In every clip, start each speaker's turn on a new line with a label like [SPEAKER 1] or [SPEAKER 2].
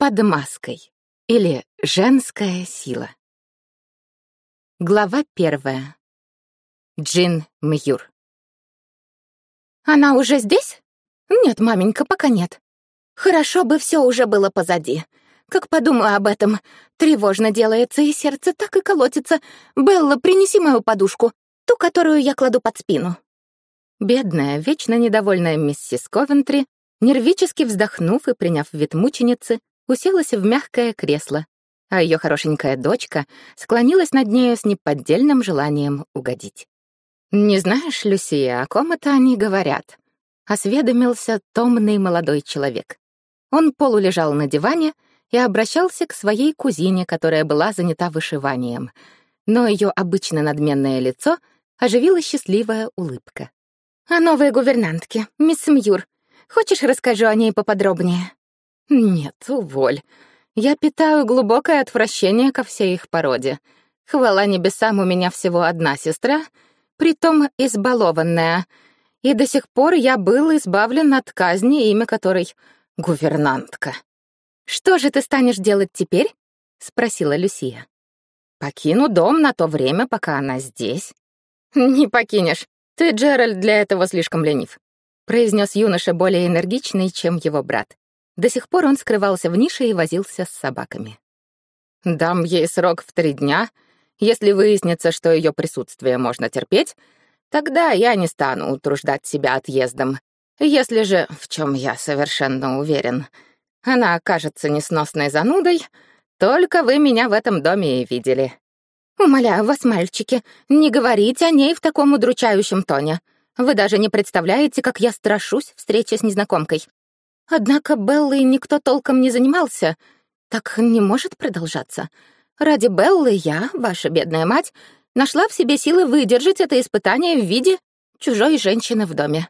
[SPEAKER 1] Под маской или женская сила. Глава первая. Джин Мьюр.
[SPEAKER 2] «Она уже здесь?» «Нет, маменька, пока нет. Хорошо бы все уже было позади. Как подумаю об этом, тревожно делается, и сердце так и колотится. Белла, принеси мою подушку, ту, которую я кладу под спину».
[SPEAKER 1] Бедная, вечно недовольная миссис Ковентри, нервически вздохнув и приняв вид мученицы, уселась в мягкое кресло, а ее хорошенькая дочка склонилась над нею с неподдельным желанием угодить. «Не знаешь, Люсия, о ком это они говорят?» — осведомился томный молодой человек. Он полулежал на диване и обращался к своей кузине, которая была занята вышиванием, но ее обычно надменное лицо оживила счастливая улыбка.
[SPEAKER 2] «О новой гувернантке, мисс Мьюр. Хочешь, расскажу о ней поподробнее?»
[SPEAKER 1] Нет, уволь. Я питаю глубокое отвращение ко всей их породе. Хвала небесам, у меня всего одна сестра, притом избалованная. И до сих пор я был избавлен от казни, имя которой — гувернантка.
[SPEAKER 2] «Что же ты станешь делать теперь?» — спросила Люсия.
[SPEAKER 1] «Покину дом на то время, пока она здесь».
[SPEAKER 2] «Не покинешь. Ты, Джеральд, для этого слишком ленив», —
[SPEAKER 1] произнес юноша более энергичный, чем его брат. До сих пор он скрывался в нише и возился с собаками. «Дам ей срок в три дня. Если выяснится, что ее присутствие можно терпеть, тогда я не стану утруждать себя отъездом. Если же, в чем я совершенно уверен, она окажется несносной занудой, только вы меня в этом доме и видели».
[SPEAKER 2] «Умоляю вас, мальчики, не говорите о ней в таком удручающем тоне. Вы даже не представляете, как я страшусь встречи с незнакомкой. Однако Беллой никто толком не занимался. Так не может продолжаться. Ради Беллы я, ваша бедная мать, нашла в себе силы выдержать это испытание в виде чужой женщины в доме.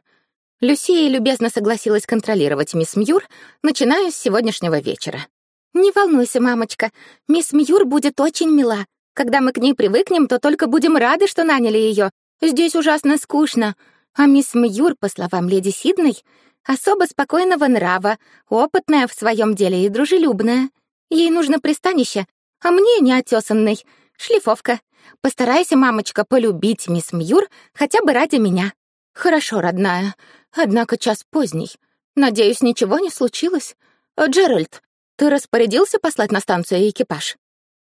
[SPEAKER 2] Люсия любезно согласилась контролировать мисс Мьюр, начиная с сегодняшнего вечера. «Не волнуйся, мамочка, мисс Мьюр будет очень мила. Когда мы к ней привыкнем, то только будем рады, что наняли ее. Здесь ужасно скучно. А мисс Мьюр, по словам леди Сидней, Особо спокойного нрава, опытная в своем деле и дружелюбная. Ей нужно пристанище, а мне неотесанный. Шлифовка. Постарайся, мамочка, полюбить мисс Мьюр хотя бы ради меня. Хорошо, родная. Однако час поздний. Надеюсь, ничего не случилось. Джеральд, ты распорядился послать на станцию экипаж?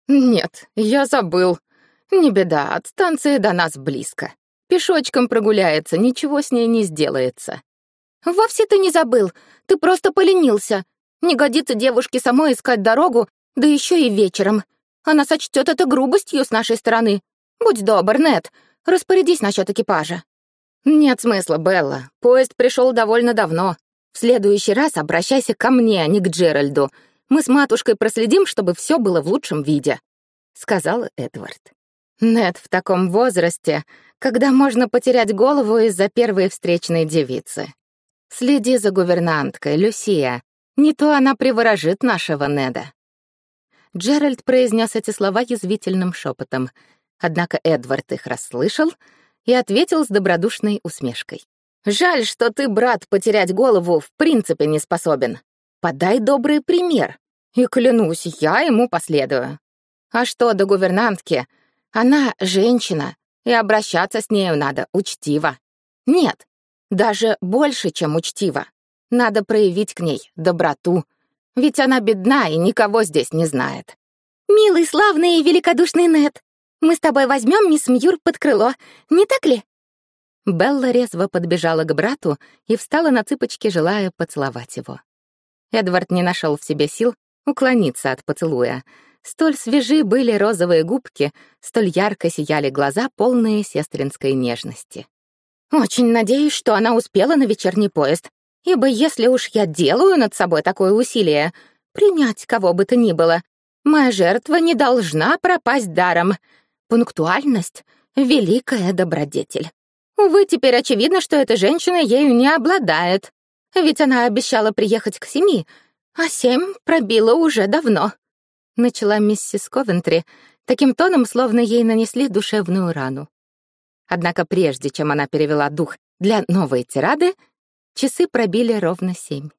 [SPEAKER 1] Нет, я забыл. Не беда, от станции до нас близко. Пешочком прогуляется, ничего с ней не сделается.
[SPEAKER 2] «Вовсе ты не забыл. Ты просто поленился. Не годится девушке самой искать дорогу, да еще и вечером. Она сочтет это грубостью с нашей стороны. Будь добр, Нет, распорядись насчет экипажа».
[SPEAKER 1] «Нет смысла, Белла. Поезд пришел довольно давно. В следующий раз обращайся ко мне, а не к Джеральду. Мы с матушкой проследим, чтобы все было в лучшем виде», — сказал Эдвард. Нет в таком возрасте, когда можно потерять голову из-за первой встречной девицы. Следи за гувернанткой, Люсия. Не то она приворожит нашего Неда». Джеральд произнес эти слова язвительным шепотом, однако Эдвард их расслышал и ответил с добродушной усмешкой. «Жаль, что ты, брат, потерять голову в принципе не способен. Подай добрый пример, и, клянусь, я ему последую. А что до гувернантки? Она женщина, и обращаться с нею надо учтиво. Нет, даже больше, чем учтиво. Надо проявить к ней доброту, ведь она бедна и никого здесь не знает.
[SPEAKER 2] «Милый, славный и великодушный Нед, мы с тобой возьмем мисс Мьюр под крыло, не так ли?»
[SPEAKER 1] Белла резво подбежала к брату и встала на цыпочки, желая поцеловать его. Эдвард не нашел в себе сил уклониться от поцелуя. Столь свежи были розовые губки, столь ярко сияли глаза, полные сестринской нежности.
[SPEAKER 2] Очень надеюсь, что она успела на вечерний поезд, ибо если уж я делаю над собой такое усилие, принять кого бы то ни было, моя жертва не должна пропасть даром. Пунктуальность — великая добродетель. Увы, теперь очевидно, что эта женщина ею не обладает, ведь она обещала приехать к семи, а семь пробила уже давно. Начала миссис Ковентри таким тоном, словно ей нанесли душевную рану. Однако прежде, чем она перевела дух для новой тирады, часы пробили ровно семь.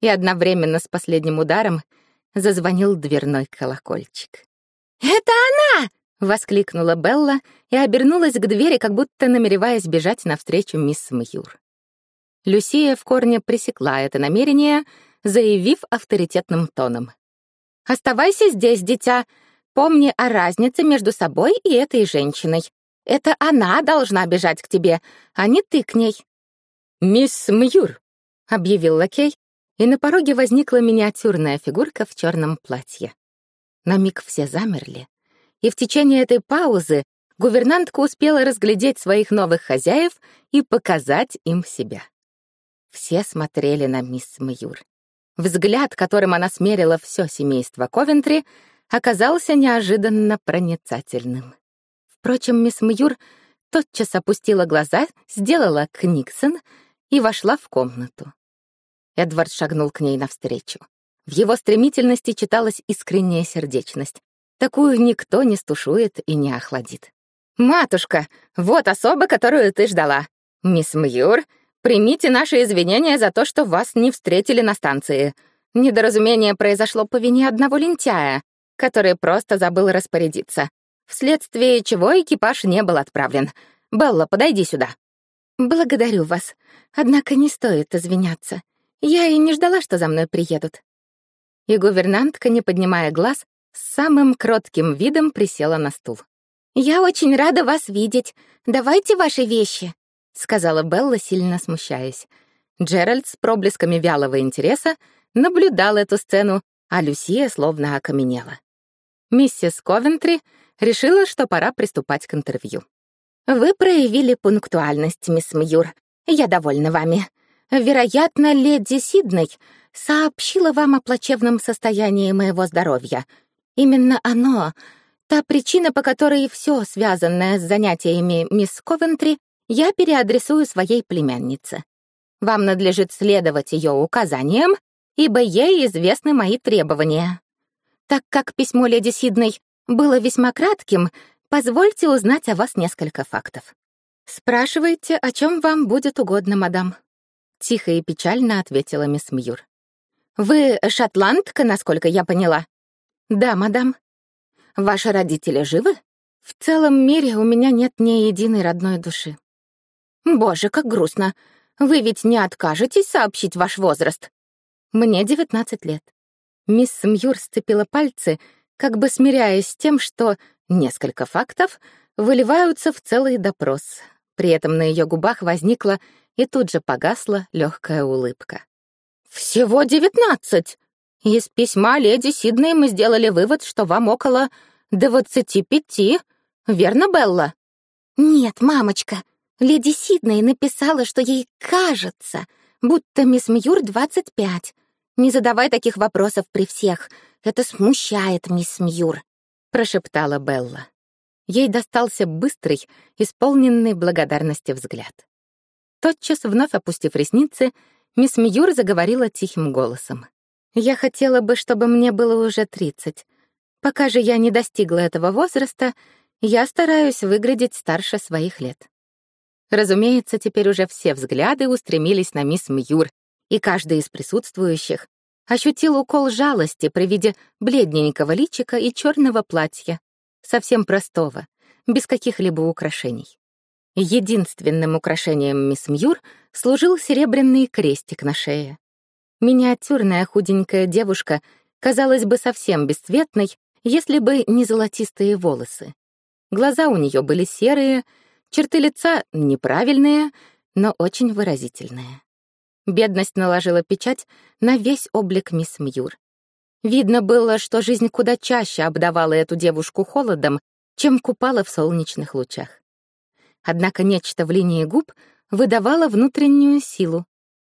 [SPEAKER 2] И одновременно с последним ударом
[SPEAKER 1] зазвонил дверной колокольчик. «Это она!» — воскликнула Белла и обернулась к двери, как будто намереваясь бежать навстречу мисс Мьюр. Люсия в корне пресекла это намерение, заявив авторитетным тоном. «Оставайся здесь, дитя. Помни о разнице между собой и этой женщиной. Это она должна бежать к тебе, а не ты к ней». «Мисс Мьюр», — объявил лакей, и на пороге возникла миниатюрная фигурка в черном платье. На миг все замерли, и в течение этой паузы гувернантка успела разглядеть своих новых хозяев и показать им себя. Все смотрели на мисс Мьюр. Взгляд, которым она смерила все семейство Ковентри, оказался неожиданно проницательным. Впрочем, мисс Мьюр тотчас опустила глаза, сделала книксон и вошла в комнату. Эдвард шагнул к ней навстречу. В его стремительности читалась искренняя сердечность. Такую никто не стушует и не охладит. «Матушка, вот особа, которую ты ждала. Мисс Мьюр, примите наши извинения за то, что вас не встретили на станции. Недоразумение произошло по вине одного лентяя, который просто забыл распорядиться, вследствие чего экипаж не был отправлен. Белла, подойди сюда». «Благодарю вас, однако не стоит извиняться. Я и не ждала, что за мной приедут». И гувернантка, не поднимая глаз, с самым кротким видом присела на стул. «Я очень рада вас видеть. Давайте ваши вещи», — сказала Белла, сильно смущаясь. Джеральд с проблесками вялого интереса наблюдал эту сцену, а Люсия словно окаменела. Миссис Ковентри решила, что пора приступать к интервью. «Вы проявили пунктуальность, мисс Мьюр. Я довольна вами. Вероятно, леди Сидней сообщила вам о плачевном состоянии моего здоровья. Именно оно — та причина, по которой все, связанное с занятиями мисс Ковентри, я переадресую своей племяннице. Вам надлежит следовать ее указаниям, ибо ей известны мои требования. Так как письмо леди Сидней было весьма кратким, позвольте узнать о вас несколько фактов. Спрашивайте, о чем вам будет угодно, мадам. Тихо и печально ответила мисс Мьюр. «Вы шотландка, насколько я поняла?» «Да, мадам». «Ваши родители живы?» «В целом мире у меня нет ни единой родной души». «Боже, как грустно. Вы ведь не откажетесь сообщить ваш возраст?» «Мне девятнадцать лет». Мисс Мьюр сцепила пальцы, как бы смиряясь с тем, что несколько фактов выливаются в целый допрос. При этом на ее губах возникла и тут же погасла легкая улыбка. «Всего девятнадцать! Из письма леди Сидней мы сделали вывод, что вам около двадцати пяти, верно, Белла?» «Нет, мамочка, леди Сидней написала, что ей кажется, будто мисс Мьюр двадцать пять. Не задавай таких вопросов при всех, это смущает мисс Мьюр», — прошептала Белла. Ей достался быстрый, исполненный благодарности взгляд. Тотчас, вновь опустив ресницы, мисс Мьюр заговорила тихим голосом. «Я хотела бы, чтобы мне было уже тридцать. Пока же я не достигла этого возраста, я стараюсь выглядеть старше своих лет». Разумеется, теперь уже все взгляды устремились на мисс Мьюр, и каждый из присутствующих ощутил укол жалости при виде бледненького личика и черного платья, совсем простого, без каких-либо украшений. Единственным украшением мисс Мьюр служил серебряный крестик на шее. Миниатюрная худенькая девушка казалась бы совсем бесцветной, если бы не золотистые волосы. Глаза у нее были серые, черты лица неправильные, но очень выразительные. Бедность наложила печать на весь облик мисс Мьюр. Видно было, что жизнь куда чаще обдавала эту девушку холодом, чем купала в солнечных лучах. Однако нечто в линии губ выдавало внутреннюю силу,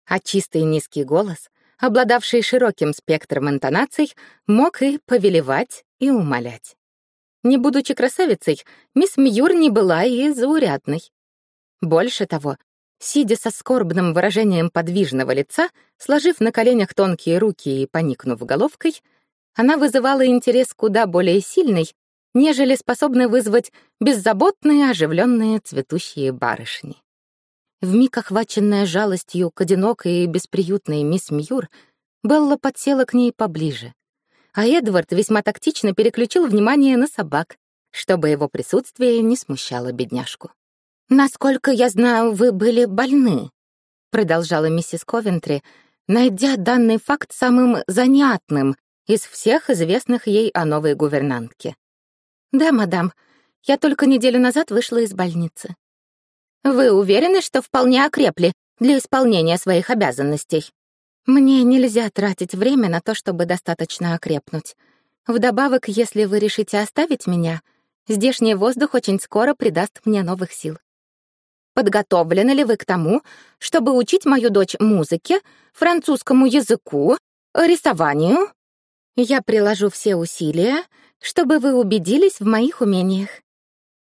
[SPEAKER 1] а чистый низкий голос, обладавший широким спектром интонаций, мог и повелевать, и умолять. Не будучи красавицей, мисс Мьюр не была и заурядной. Больше того, сидя со скорбным выражением подвижного лица, сложив на коленях тонкие руки и поникнув головкой, она вызывала интерес куда более сильный, нежели способны вызвать беззаботные, оживленные цветущие барышни. Вмиг охваченная жалостью к одинокой и бесприютной мисс Мьюр, Белла подсела к ней поближе. а Эдвард весьма тактично переключил внимание на собак, чтобы его присутствие не смущало бедняжку.
[SPEAKER 2] «Насколько я знаю, вы были больны», — продолжала миссис Ковентри, найдя данный факт самым занятным из всех известных ей о новой гувернантке. «Да, мадам, я только неделю назад вышла из больницы». «Вы уверены, что вполне окрепли для исполнения своих обязанностей?» «Мне нельзя тратить время на то, чтобы достаточно окрепнуть. Вдобавок, если вы решите оставить меня, здешний воздух очень скоро придаст мне новых сил. Подготовлены ли вы к тому, чтобы учить мою дочь музыке, французскому языку, рисованию? Я приложу все усилия, чтобы вы убедились в моих умениях.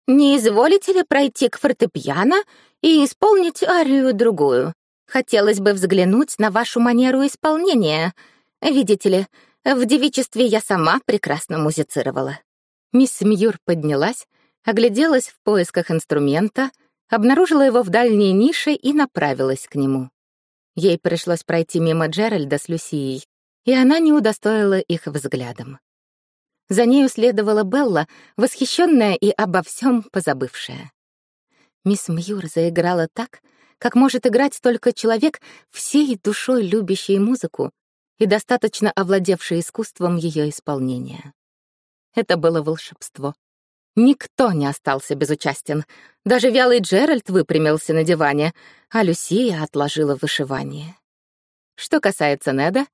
[SPEAKER 2] Не изволите ли пройти к фортепиано и исполнить арию другую? Хотелось бы взглянуть на вашу манеру исполнения. Видите ли, в девичестве я сама прекрасно музицировала.
[SPEAKER 1] Мисс Мьюр поднялась, огляделась в поисках инструмента — обнаружила его в дальней нише и направилась к нему. Ей пришлось пройти мимо Джеральда с Люсией, и она не удостоила их взглядом. За нею следовала Белла, восхищенная и обо всем позабывшая. Мисс Мьюр заиграла так, как может играть только человек, всей душой любящий музыку и достаточно овладевший искусством ее исполнения. Это было волшебство. Никто не остался безучастен. Даже вялый Джеральд выпрямился на диване, а Люсия отложила вышивание. Что касается Неда,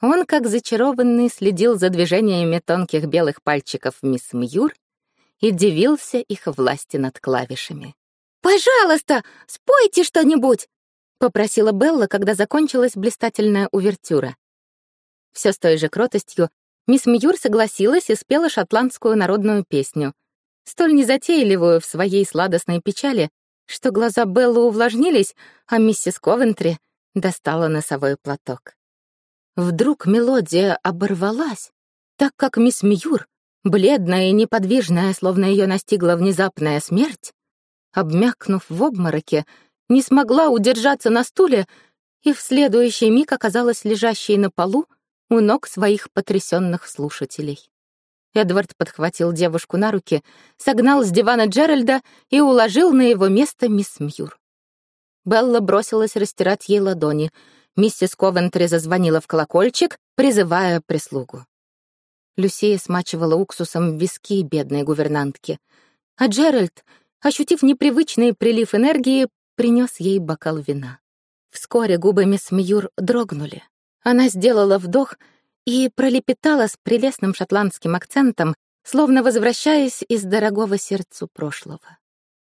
[SPEAKER 1] он, как зачарованный, следил за движениями тонких белых пальчиков мисс Мьюр и дивился их власти над клавишами.
[SPEAKER 2] «Пожалуйста, спойте что-нибудь!» — попросила Белла, когда закончилась блистательная увертюра.
[SPEAKER 1] Все с той же кротостью мисс Мьюр согласилась и спела шотландскую народную песню, столь незатейливую в своей сладостной печали, что глаза Беллы увлажнились, а миссис Ковентри достала носовой платок. Вдруг мелодия оборвалась, так как мисс Мьюр, бледная и неподвижная, словно ее настигла внезапная смерть, обмякнув в обмороке, не смогла удержаться на стуле и в следующий миг оказалась лежащей на полу у ног своих потрясенных слушателей. Эдвард подхватил девушку на руки, согнал с дивана Джеральда и уложил на его место мисс Мьюр. Белла бросилась растирать ей ладони. Миссис Ковентри зазвонила в колокольчик, призывая прислугу. Люсия смачивала уксусом виски бедной гувернантки, а Джеральд, ощутив непривычный прилив энергии, принес ей бокал вина. Вскоре губы мисс Мьюр дрогнули. Она сделала вдох — и пролепетала с прелестным шотландским акцентом, словно возвращаясь из дорогого сердцу прошлого.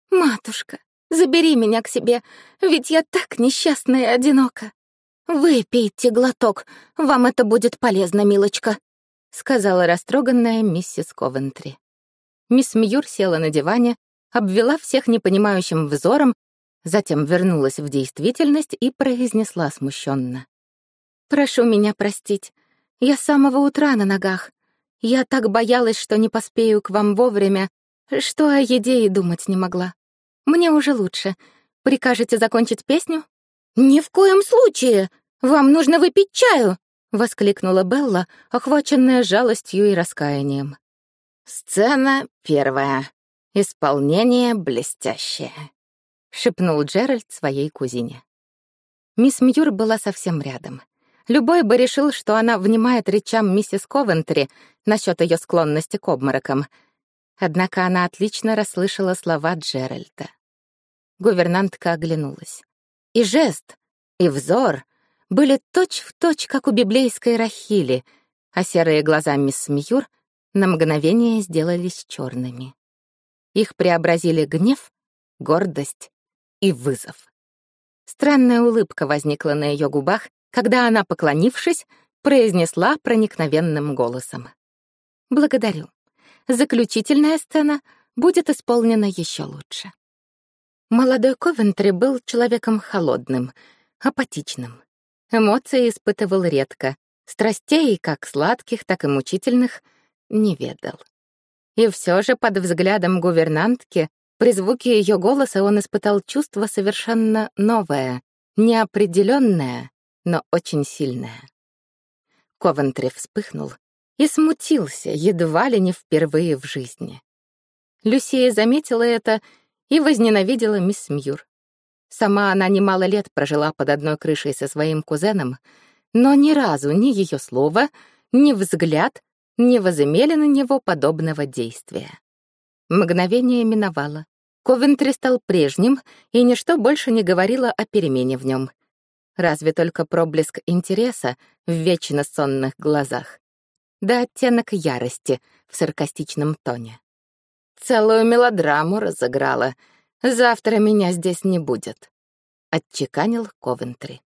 [SPEAKER 2] «Матушка, забери меня к себе, ведь я так несчастна и одинока. Выпейте глоток, вам это будет полезно, милочка», — сказала растроганная миссис Ковентри.
[SPEAKER 1] Мисс Мьюр села на диване, обвела всех непонимающим взором, затем вернулась в действительность и произнесла смущенно: «Прошу меня простить. Я с самого утра на ногах. Я так боялась, что не поспею к вам вовремя, что о еде и думать не могла. Мне уже лучше. Прикажете закончить песню?
[SPEAKER 2] Ни в коем случае! Вам нужно выпить чаю!
[SPEAKER 1] воскликнула Белла, охваченная жалостью и раскаянием.
[SPEAKER 3] Сцена первая. Исполнение блестящее, шепнул Джеральд своей кузине.
[SPEAKER 1] Мисс Мьюр была совсем рядом. Любой бы решил, что она внимает речам миссис Ковентри насчет ее склонности к обморокам. Однако она отлично расслышала слова Джеральда. Гувернантка оглянулась. И жест, и взор были точь-в-точь, точь, как у библейской Рахили, а серые глаза мисс Мьюр на мгновение сделались черными. Их преобразили гнев, гордость и вызов. Странная улыбка возникла на ее губах, когда она, поклонившись, произнесла проникновенным голосом. «Благодарю. Заключительная сцена будет исполнена еще лучше». Молодой Ковентри был человеком холодным, апатичным. Эмоции испытывал редко, страстей, как сладких, так и мучительных, не ведал. И все же под взглядом гувернантки, при звуке ее голоса он испытал чувство совершенно новое, неопределенное но очень сильная. Ковентри вспыхнул, и смутился едва ли не впервые в жизни. Люсия заметила это и возненавидела мисс Мьюр. Сама она немало лет прожила под одной крышей со своим кузеном, но ни разу ни ее слова, ни взгляд не возымели на него подобного действия. Мгновение миновало. Ковентри стал прежним, и ничто больше не говорило о перемене в нем. Разве только проблеск интереса в вечно сонных глазах. Да оттенок ярости в саркастичном тоне. Целую мелодраму разыграла. Завтра меня здесь не будет. Отчеканил Ковентри.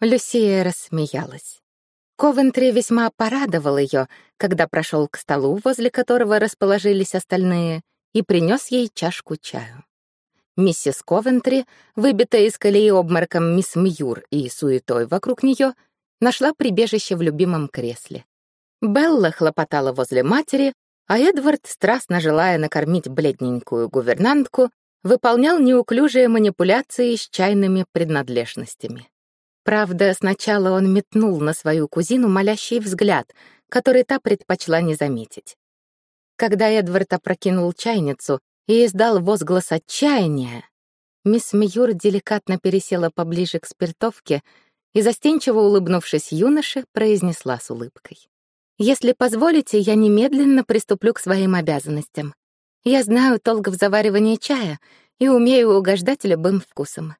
[SPEAKER 1] Люсия рассмеялась. Ковентри весьма порадовал ее, когда прошел к столу, возле которого расположились остальные, и принес ей чашку чаю. Миссис Ковентри, выбитая из колеи обмороком мисс Мьюр и суетой вокруг нее, нашла прибежище в любимом кресле. Белла хлопотала возле матери, а Эдвард, страстно желая накормить бледненькую гувернантку, выполнял неуклюжие манипуляции с чайными принадлежностями. Правда, сначала он метнул на свою кузину молящий взгляд, который та предпочла не заметить. Когда Эдвард опрокинул чайницу и издал возглас отчаяния, мисс Мьюр деликатно пересела поближе к спиртовке и, застенчиво улыбнувшись юноше, произнесла с улыбкой. «Если позволите, я немедленно приступлю к своим обязанностям. Я знаю толк в заваривании чая и умею угождать любым вкусом.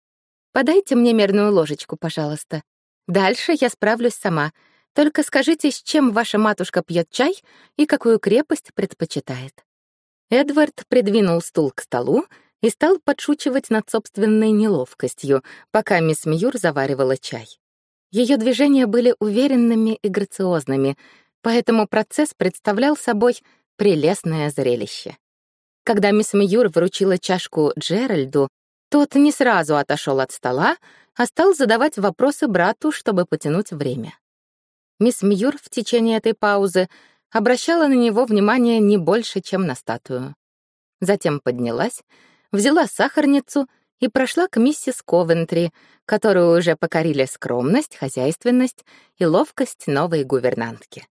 [SPEAKER 1] Подайте мне мерную ложечку, пожалуйста. Дальше я справлюсь сама — только скажите, с чем ваша матушка пьет чай и какую крепость предпочитает». Эдвард придвинул стул к столу и стал подшучивать над собственной неловкостью, пока мисс Мьюр заваривала чай. Ее движения были уверенными и грациозными, поэтому процесс представлял собой прелестное зрелище. Когда мисс Мьюр вручила чашку Джеральду, тот не сразу отошел от стола, а стал задавать вопросы брату, чтобы потянуть время. Мисс Мьюр в течение этой паузы обращала на него внимание не больше, чем на статую. Затем поднялась, взяла сахарницу и прошла к миссис Ковентри, которую уже покорили скромность, хозяйственность и ловкость новой гувернантки.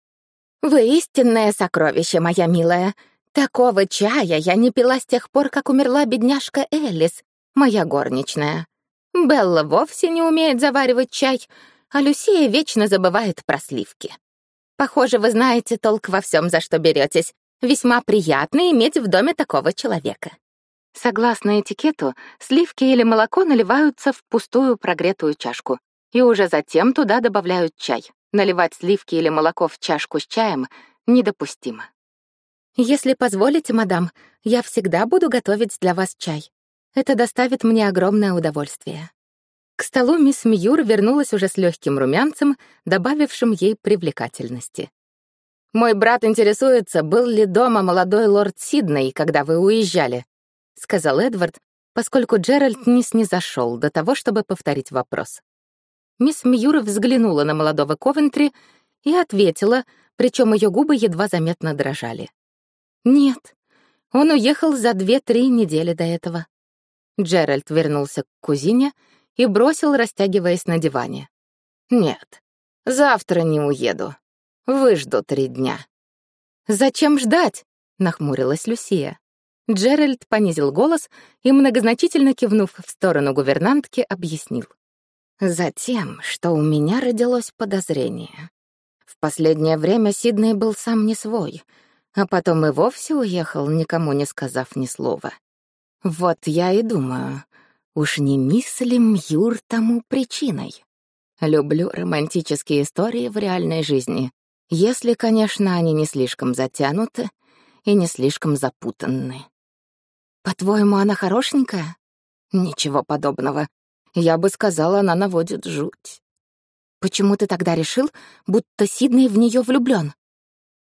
[SPEAKER 1] «Вы истинное сокровище, моя милая. Такого чая я не пила с тех пор, как умерла бедняжка Элис, моя горничная. Белла вовсе не умеет заваривать чай, а Люсия вечно забывает про сливки. Похоже, вы знаете толк во всем, за что беретесь. Весьма приятно иметь в доме такого человека. Согласно этикету, сливки или молоко наливаются в пустую прогретую чашку, и уже затем туда добавляют чай. Наливать сливки или молоко в чашку с чаем недопустимо. Если позволите, мадам, я всегда буду готовить для вас чай. Это доставит мне огромное удовольствие. К столу мисс Мьюр вернулась уже с легким румянцем, добавившим ей привлекательности. «Мой брат интересуется, был ли дома молодой лорд Сидней, когда вы уезжали», — сказал Эдвард, поскольку Джеральд не снизошел до того, чтобы повторить вопрос. Мисс Мьюр взглянула на молодого Ковентри и ответила, причем ее губы едва заметно дрожали. «Нет, он уехал за две-три недели до этого». Джеральд вернулся к кузине — и бросил, растягиваясь на диване. «Нет, завтра не уеду. Выжду три дня». «Зачем ждать?» — нахмурилась Люсия. Джеральд понизил голос и, многозначительно кивнув в сторону гувернантки, объяснил. «Затем, что у меня родилось подозрение. В последнее время Сидней был сам не свой, а потом и вовсе уехал, никому не сказав ни слова. Вот я и думаю, Уж не мисс ли Мьюр тому причиной? Люблю романтические истории в реальной жизни, если, конечно, они не слишком затянуты и не слишком запутанны. По-твоему, она хорошенькая? Ничего подобного. Я бы сказала, она наводит жуть. Почему ты тогда решил, будто Сидней в нее влюблён?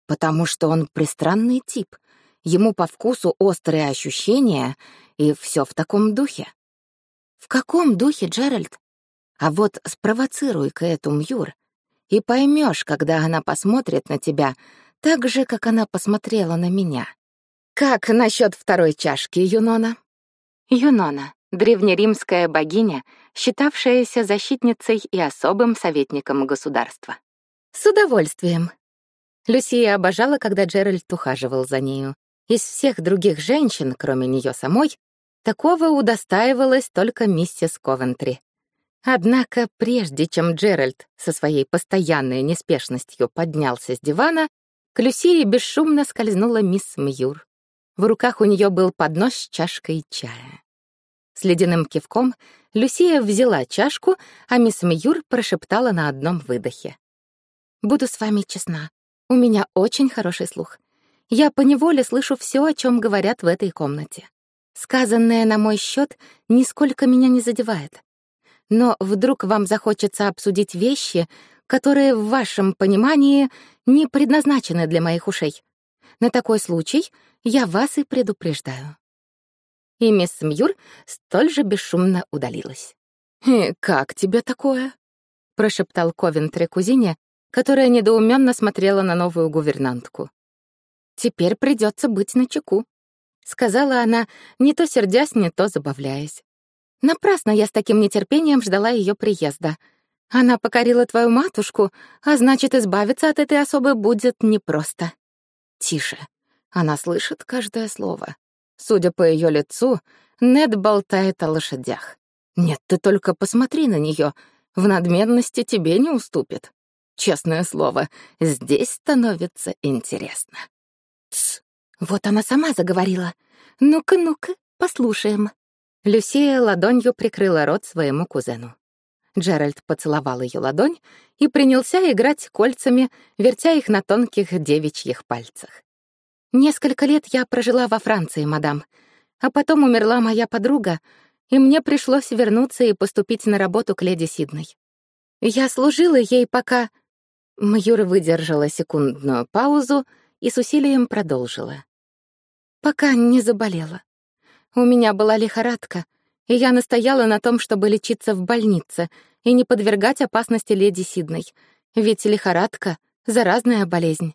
[SPEAKER 1] Потому что он пристранный тип. Ему по вкусу острые ощущения, и все в таком духе. В каком духе, Джеральд? А вот спровоцируй-ка эту Мьюр, и поймешь, когда она посмотрит на тебя так же, как она посмотрела на меня. Как насчет второй чашки, Юнона? Юнона — древнеримская богиня, считавшаяся защитницей и особым советником государства. С удовольствием. Люсия обожала, когда Джеральд ухаживал за нею. Из всех других женщин, кроме нее самой, такого удостаивалась только миссис Ковентри. Однако прежде чем Джеральд со своей постоянной неспешностью поднялся с дивана, к Люсии бесшумно скользнула мисс Мьюр. В руках у нее был поднос с чашкой чая. С ледяным кивком Люсия взяла чашку, а мисс Мьюр прошептала на одном выдохе. «Буду с вами честна. У меня очень хороший слух. Я поневоле слышу все, о чем говорят в этой комнате. Сказанное на мой счет нисколько меня не задевает. Но вдруг вам захочется обсудить вещи, которые в вашем понимании не предназначены для моих ушей. На такой случай я вас и предупреждаю. И мисс Мьюр столь же бесшумно удалилась. «И как тебе такое?» — прошептал Ковентри кузине, которая недоуменно смотрела на новую гувернантку. «Теперь придется быть начеку», — сказала она, не то сердясь, не то забавляясь. Напрасно я с таким нетерпением ждала ее приезда. Она покорила твою матушку, а значит, избавиться от этой особы будет непросто. Тише. Она слышит каждое слово. Судя по ее лицу, Нед болтает о лошадях. Нет, ты только посмотри на нее. В надменности тебе не уступит. Честное слово, здесь становится интересно. Тс, вот она сама заговорила. Ну-ка, ну-ка, послушаем. Люсия ладонью прикрыла рот своему кузену. Джеральд поцеловал ее ладонь и принялся играть кольцами, вертя их на тонких девичьих пальцах. «Несколько лет я прожила во Франции, мадам, а потом умерла моя подруга, и мне пришлось вернуться и поступить на работу к леди Сидной. Я служила ей, пока...» Маюра выдержала секундную паузу и с усилием продолжила. «Пока не заболела. У меня была лихорадка, и я настояла на том, чтобы лечиться в больнице и не подвергать опасности леди Сидной, ведь лихорадка — заразная болезнь.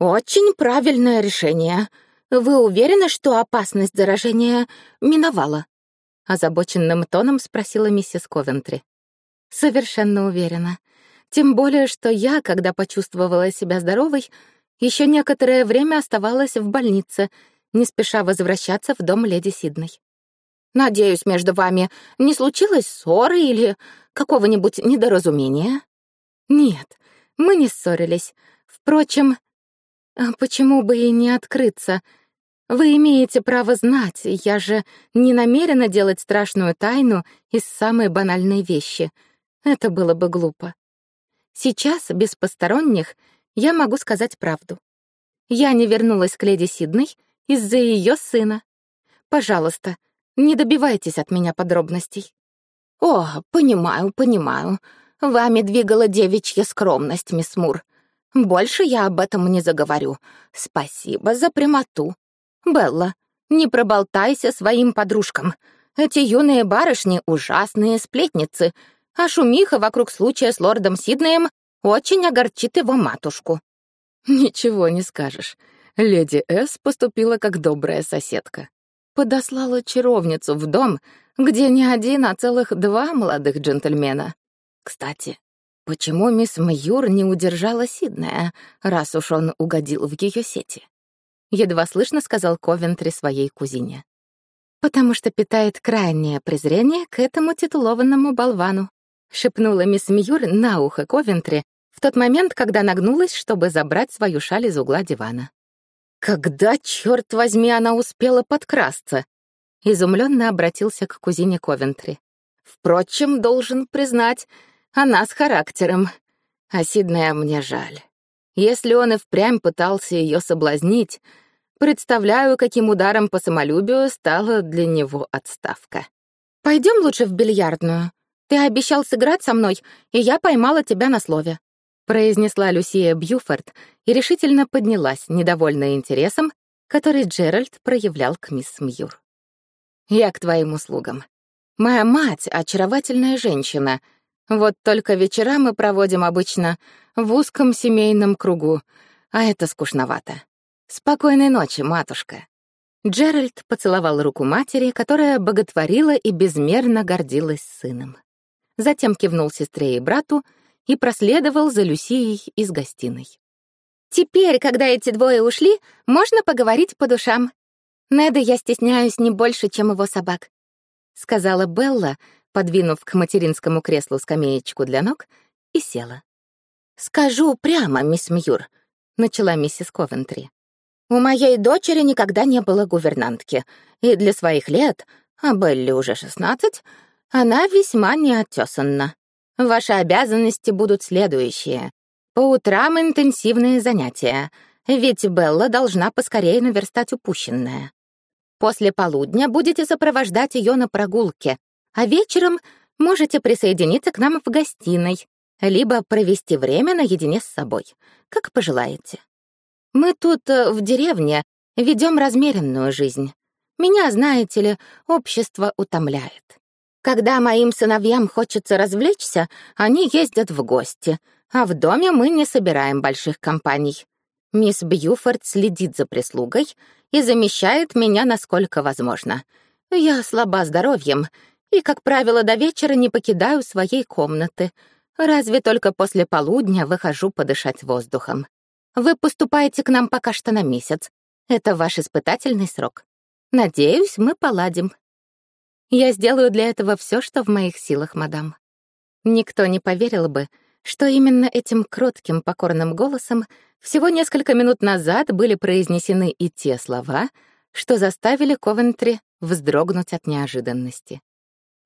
[SPEAKER 1] «Очень правильное решение. Вы уверены, что опасность заражения миновала?» — озабоченным тоном спросила миссис Ковентри. «Совершенно уверена. Тем более, что я, когда почувствовала себя здоровой, еще некоторое время оставалась в больнице — не спеша возвращаться в дом леди Сидной. «Надеюсь, между вами не случилось ссоры или какого-нибудь недоразумения?» «Нет, мы не ссорились. Впрочем, а почему бы и не открыться? Вы имеете право знать, я же не намерена делать страшную тайну из самой банальной вещи. Это было бы глупо. Сейчас, без посторонних, я могу сказать правду. Я не вернулась к леди Сидной из-за ее сына. Пожалуйста, не добивайтесь от меня подробностей. О, понимаю, понимаю. Вами двигала девичья скромность, мисс Мур. Больше я об этом не заговорю. Спасибо за прямоту. Белла, не проболтайся своим подружкам. Эти юные барышни — ужасные сплетницы, а шумиха вокруг случая с лордом Сиднеем очень огорчит его матушку. Ничего не скажешь. Леди С поступила как добрая соседка. Подослала чаровницу в дом, где не один, а целых два молодых джентльмена. Кстати, почему мисс Мьюр не удержала Сиднея, раз уж он угодил в ее сети? Едва слышно сказал Ковентри своей кузине. «Потому что питает крайнее презрение к этому титулованному болвану», шепнула мисс Мьюр на ухо Ковентри в тот момент, когда нагнулась, чтобы забрать свою шаль из угла дивана. Когда, черт возьми, она успела подкрасться? Изумленно обратился к кузине Ковентри. Впрочем, должен признать, она с характером. Сиднея мне жаль. Если он и впрямь пытался ее соблазнить, представляю, каким ударом по самолюбию стала для него отставка. Пойдем лучше в бильярдную. Ты обещал сыграть со мной, и я поймала тебя на слове произнесла Люсия Бьюфорд и решительно поднялась, недовольная интересом, который Джеральд проявлял к мисс Мьюр. «Я к твоим услугам. Моя мать — очаровательная женщина. Вот только вечера мы проводим обычно в узком семейном кругу, а это скучновато. Спокойной ночи, матушка». Джеральд поцеловал руку матери, которая боготворила и безмерно гордилась сыном. Затем кивнул сестре и брату — и проследовал за Люсией из гостиной.
[SPEAKER 2] Теперь, когда эти двое ушли, можно поговорить по душам. Неда я стесняюсь не больше, чем его собак», — сказала Белла, подвинув к материнскому креслу скамеечку для ног, и села. «Скажу прямо, мисс Мьюр», — начала миссис Ковентри. «У моей дочери никогда не было гувернантки, и для своих лет, а Белли уже шестнадцать, она весьма неотесанна. Ваши обязанности будут следующие. По утрам интенсивные занятия, ведь Белла должна поскорее наверстать упущенное. После полудня будете сопровождать ее на прогулке, а вечером можете присоединиться к нам в гостиной, либо провести время наедине с собой, как пожелаете. Мы тут, э, в деревне, ведем размеренную жизнь. Меня, знаете ли, общество утомляет. Когда моим сыновьям хочется развлечься, они ездят в гости, а в доме мы не собираем больших компаний. Мисс Бьюфорд следит за прислугой и замещает меня насколько возможно. Я слаба здоровьем и, как правило, до вечера не покидаю своей комнаты. Разве только после полудня выхожу подышать воздухом. Вы поступаете к нам пока что на месяц. Это ваш испытательный срок. Надеюсь, мы поладим. Я сделаю для этого все, что в моих силах, мадам. Никто не поверил бы, что именно этим кротким, покорным голосом всего несколько минут назад были произнесены и те слова, что заставили Ковентри вздрогнуть от неожиданности.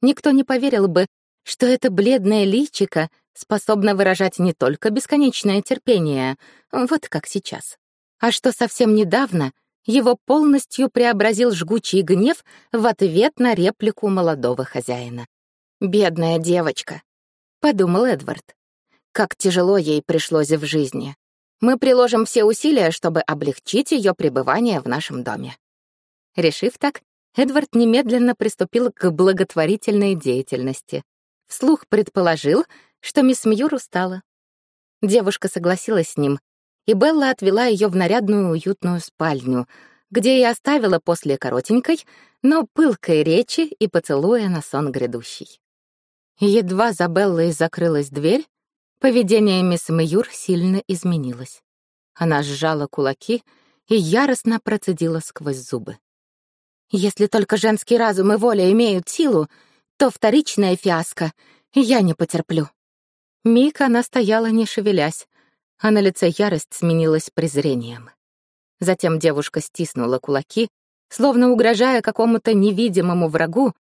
[SPEAKER 2] Никто не поверил бы, что это бледное личико способно выражать не только бесконечное терпение, вот как сейчас, а что совсем недавно — его полностью преобразил жгучий гнев в ответ на реплику молодого хозяина. «Бедная девочка», — подумал Эдвард. «Как тяжело ей пришлось в жизни. Мы приложим все усилия, чтобы облегчить ее пребывание в нашем доме». Решив так, Эдвард немедленно приступил к благотворительной деятельности. Вслух предположил, что мисс Мьюр устала. Девушка согласилась с ним, и Белла отвела ее в нарядную уютную спальню, где и оставила после коротенькой, но пылкой речи и поцелуя на сон грядущий. Едва за Беллой закрылась дверь, поведение мисс Мьюр сильно изменилось. Она сжала кулаки и яростно процедила сквозь зубы. «Если только женский разум и воля имеют силу, то вторичная фиаско я не потерплю». Миг она стояла, не шевелясь, а на лице ярость сменилась презрением. Затем девушка стиснула кулаки, словно угрожая какому-то невидимому врагу,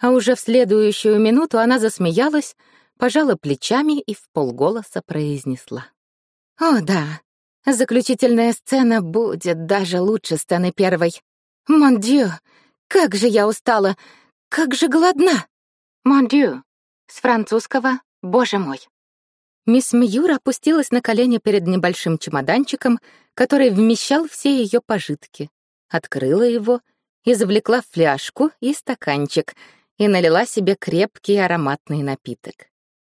[SPEAKER 2] а уже в следующую минуту она засмеялась, пожала плечами и в полголоса произнесла. «О, да, заключительная сцена будет даже лучше сцены первой. Мондю, как же я устала, как же голодна!» «Мондю» с французского «Боже мой». Мисс Мьюр опустилась на колени перед небольшим чемоданчиком, который вмещал все ее пожитки, открыла его, извлекла фляжку и стаканчик и налила себе крепкий ароматный напиток.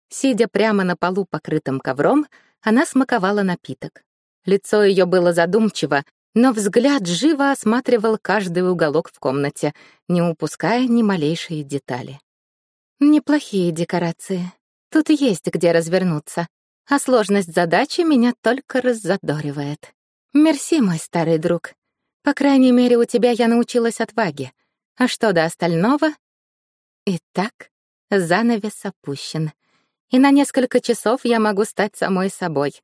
[SPEAKER 2] Сидя прямо на полу, покрытым ковром, она смаковала напиток. Лицо ее было задумчиво, но взгляд живо осматривал каждый уголок в комнате, не упуская ни малейшие детали. «Неплохие декорации», Тут есть где развернуться, а сложность задачи меня только раззадоривает. Мерси, мой старый друг. По крайней мере, у тебя я научилась отваге. А что до остального? Итак, занавес опущен. И на несколько часов я могу стать самой собой.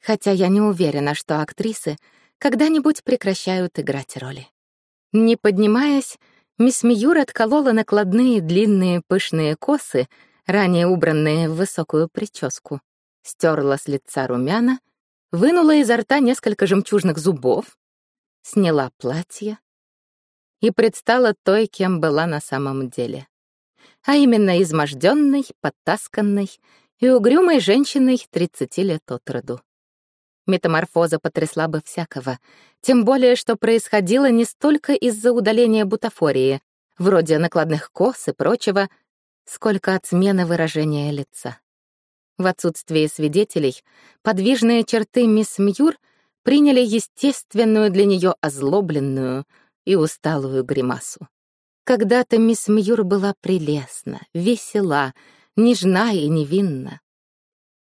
[SPEAKER 2] Хотя я не уверена, что актрисы когда-нибудь прекращают играть роли. Не поднимаясь, мисс Мьюр отколола накладные длинные пышные косы, ранее убранные в высокую прическу, стерла с лица румяна, вынула изо рта несколько жемчужных зубов, сняла платье и предстала той, кем была на самом деле. А именно изможденной, подтасканной и угрюмой женщиной 30 лет от роду. Метаморфоза потрясла бы всякого, тем более, что происходило не столько из-за удаления бутафории, вроде накладных кос и прочего, сколько от смены выражения лица. В отсутствие свидетелей подвижные черты мисс Мьюр приняли естественную для нее озлобленную и усталую гримасу. Когда-то мисс Мьюр была прелестна, весела, нежна и невинна.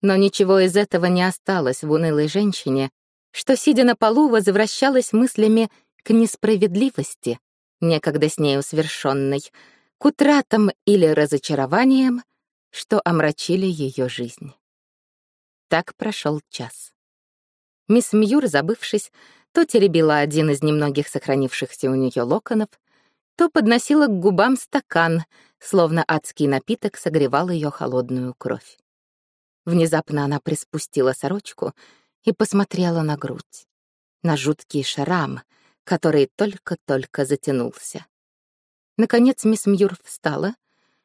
[SPEAKER 2] Но ничего из этого не осталось в унылой женщине,
[SPEAKER 1] что, сидя на полу, возвращалась мыслями к несправедливости, некогда с нею свершенной, к утратам или разочарованиям, что омрачили ее жизнь. Так прошел час. Мисс Мьюр, забывшись, то теребила один из немногих сохранившихся у нее локонов, то подносила к губам стакан, словно адский напиток согревал ее холодную кровь. Внезапно она приспустила сорочку и посмотрела на грудь, на жуткий шрам, который только-только затянулся. Наконец мисс Мьюр встала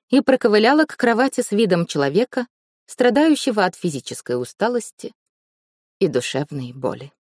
[SPEAKER 1] и проковыляла к кровати с видом человека, страдающего от физической усталости и душевной боли.